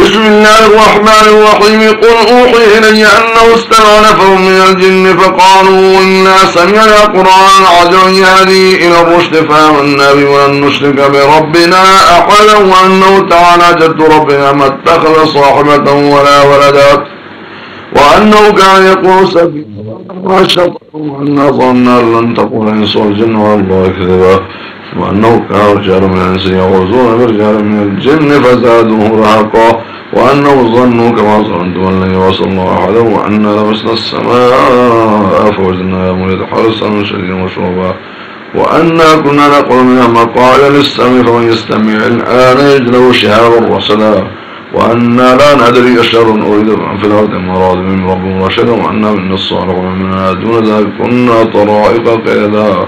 بسم الله الرحمن الرحيم. قل أوحي إلي أنه استمع نفر من الجن فقالوا إنا سمعنا قرآن عجبا يهدي إلى الرشد فآمنا به ولن نشرك بربنا أحدا وأنه تعالى جد ربنا ما اتخذ صاحبة ولا ولدا وأنه كان يقول سبيل وأنا ظننا لن تقول إنس والجن والله كذبا وأنه كان رجال من الإنس يغوزون برجال من الجن فزادوه رهقا وأنه ظنوا كما ظننتم أن لن يوصل الله أحدا وأنا لمسنا السماء فوجدناها مليت حرسا شديدا وشربا وأنا كنا نقول منها مقال للسمع فمن يستمع الآن يجد له شهابا رصدا وأنا لا ندري أشر أريد في الأرض مراد من رب رشدا وأنا من الصالحون من دون ذلك كنا طرائق قيدا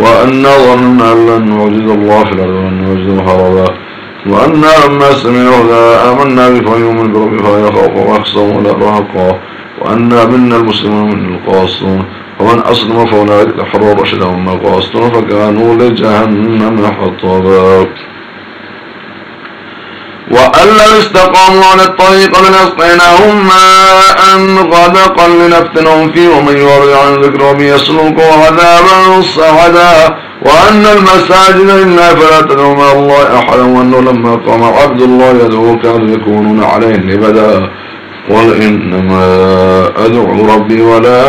وأنا ظننا أن لن نعجز الله في الأرض ولن نعجز هربا وأنا لما سمعوا لا آمنا به فيؤمن برب فلا يخاف ويخصم ولا رهقا وأنا منا المسلمون من القاصون ومن أسلم فأولئك تحروا رشدا وما قاصدون فكانوا لجهنم حطبا. وأن لو استقاموا على الطريق لنسقيناهم ماء غدقا لنفتنهم فيه ومن يعرض عن ذكر ربي يسلكه عذابا صعدا. وأن المساجد لله فلا تدعوا مع الله أحدا وأنه لما قام عبد الله يدعو كانوا يكونون عليه لبدا. قل إنما أدعو ربي ولا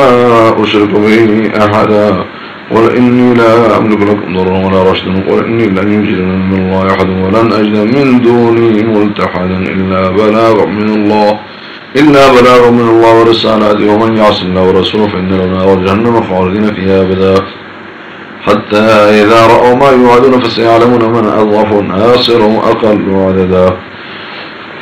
أشرك به أحدا. قل إني لا أملك لكم ضرا ولا رشدا قل إني لن يجدني من الله أحد ولن أجد من دوني ملتحدا إلا بلاغ من الله إلا بلاغ من الله ورسالاته ومن يعص الله ورسوله فإن له جهنم خالدين فيها أبدا. حتى إذا رأوا ما يوعدون فسيعلمون من أضعف ناصر وأقل عددا.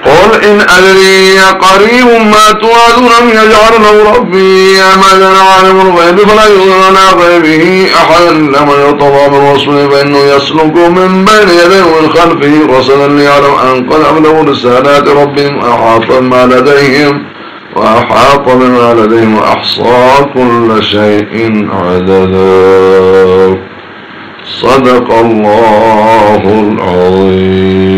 قل إن أدري قريب ما توعدون من يجعل له ربي أمدا عالم الغيب فلا يظهر على غيبه أحدا من يرتضى من رسوله فإنه يسلك من بين يديه ومن خلفه رسلا ليعلم أن قد أبلغوا رسالات ربهم أحاط ما لديهم وأحاط بما لديهم وأحصى كل شيء عددا. صدق الله العظيم.